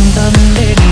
dum dum dum